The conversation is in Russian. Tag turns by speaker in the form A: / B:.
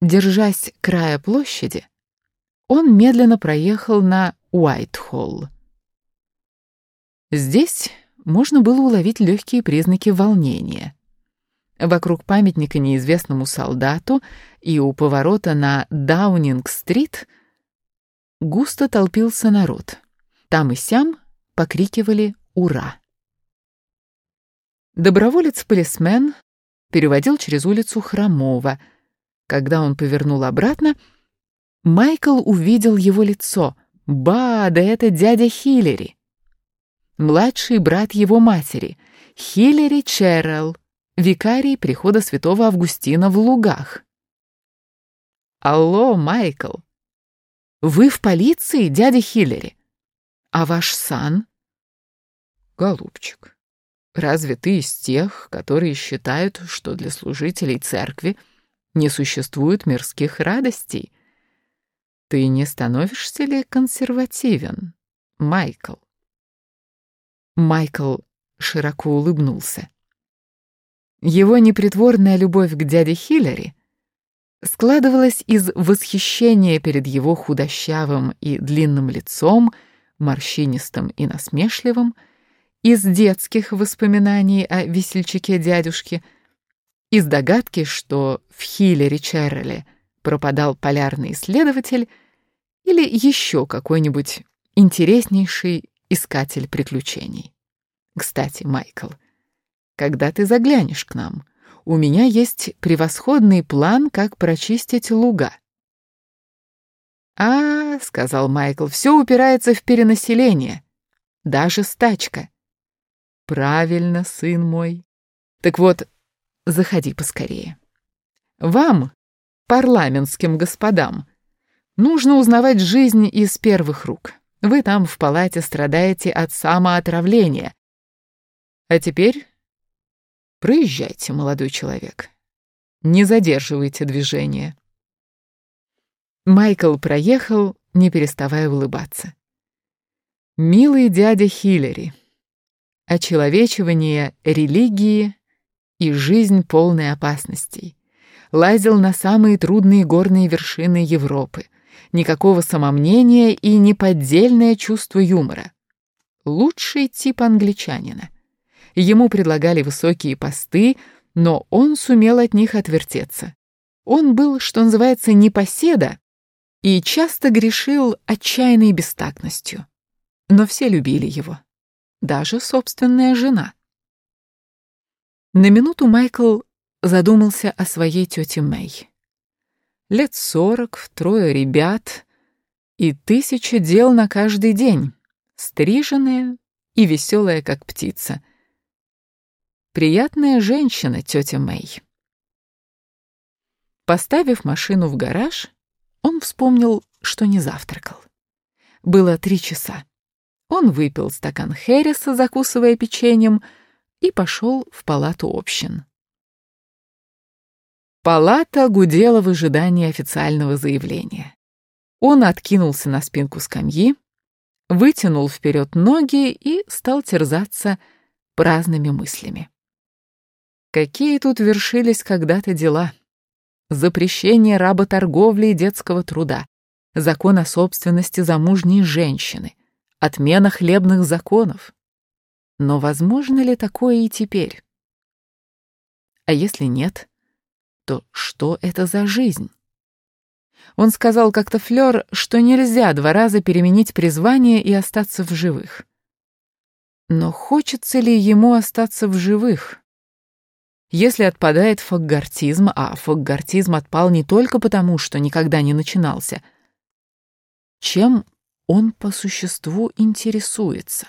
A: Держась края площади, он медленно проехал на Уайтхолл. Здесь можно было уловить легкие признаки волнения. Вокруг памятника неизвестному солдату и у поворота на Даунинг-стрит густо толпился народ. Там и сям покрикивали «Ура!». Доброволец-полисмен переводил через улицу хромого. Когда он повернул обратно, Майкл увидел его лицо. Ба, да это дядя Хиллери. Младший брат его матери, Хиллери Черрелл, викарий прихода святого Августина в Лугах. «Алло, Майкл! Вы в полиции, дядя Хиллери? А ваш сан?» «Голубчик, разве ты из тех, которые считают, что для служителей церкви не существует мирских радостей? Ты не становишься ли консервативен, Майкл?» Майкл широко улыбнулся. Его непритворная любовь к дяде Хиллери складывалась из восхищения перед его худощавым и длинным лицом, морщинистым и насмешливым, из детских воспоминаний о весельчаке-дядюшке, из догадки, что в Хиллере Черреле пропадал полярный исследователь или еще какой-нибудь интереснейший искатель приключений. Кстати, Майкл, когда ты заглянешь к нам, у меня есть превосходный план, как прочистить луга. «А, — сказал Майкл, — все упирается в перенаселение, даже стачка. Правильно, сын мой. Так вот, заходи поскорее. Вам, парламентским господам, нужно узнавать жизнь из первых рук. Вы там в палате страдаете от самоотравления. А теперь проезжайте, молодой человек. Не задерживайте движение. Майкл проехал, не переставая улыбаться. Милый дядя Хиллери, очеловечивание религии и жизнь полной опасностей. Лазил на самые трудные горные вершины Европы. Никакого самомнения и неподдельное чувство юмора. Лучший тип англичанина. Ему предлагали высокие посты, но он сумел от них отвертеться. Он был, что называется, непоседа и часто грешил отчаянной бестактностью. Но все любили его даже собственная жена. На минуту Майкл задумался о своей тете Мэй. Лет сорок, трое ребят и тысяча дел на каждый день, стриженная и веселая, как птица. Приятная женщина, тетя Мэй. Поставив машину в гараж, он вспомнил, что не завтракал. Было три часа. Он выпил стакан Херриса, закусывая печеньем, и пошел в палату общин. Палата гудела в ожидании официального заявления. Он откинулся на спинку скамьи, вытянул вперед ноги и стал терзаться праздными мыслями. Какие тут вершились когда-то дела? Запрещение работорговли и детского труда, закон о собственности замужней женщины, отмена хлебных законов. Но возможно ли такое и теперь? А если нет, то что это за жизнь? Он сказал как-то Флёр, что нельзя два раза переменить призвание и остаться в живых. Но хочется ли ему остаться в живых? Если отпадает фаггартизм, а фаггартизм отпал не только потому, что никогда не начинался, чем он по существу интересуется.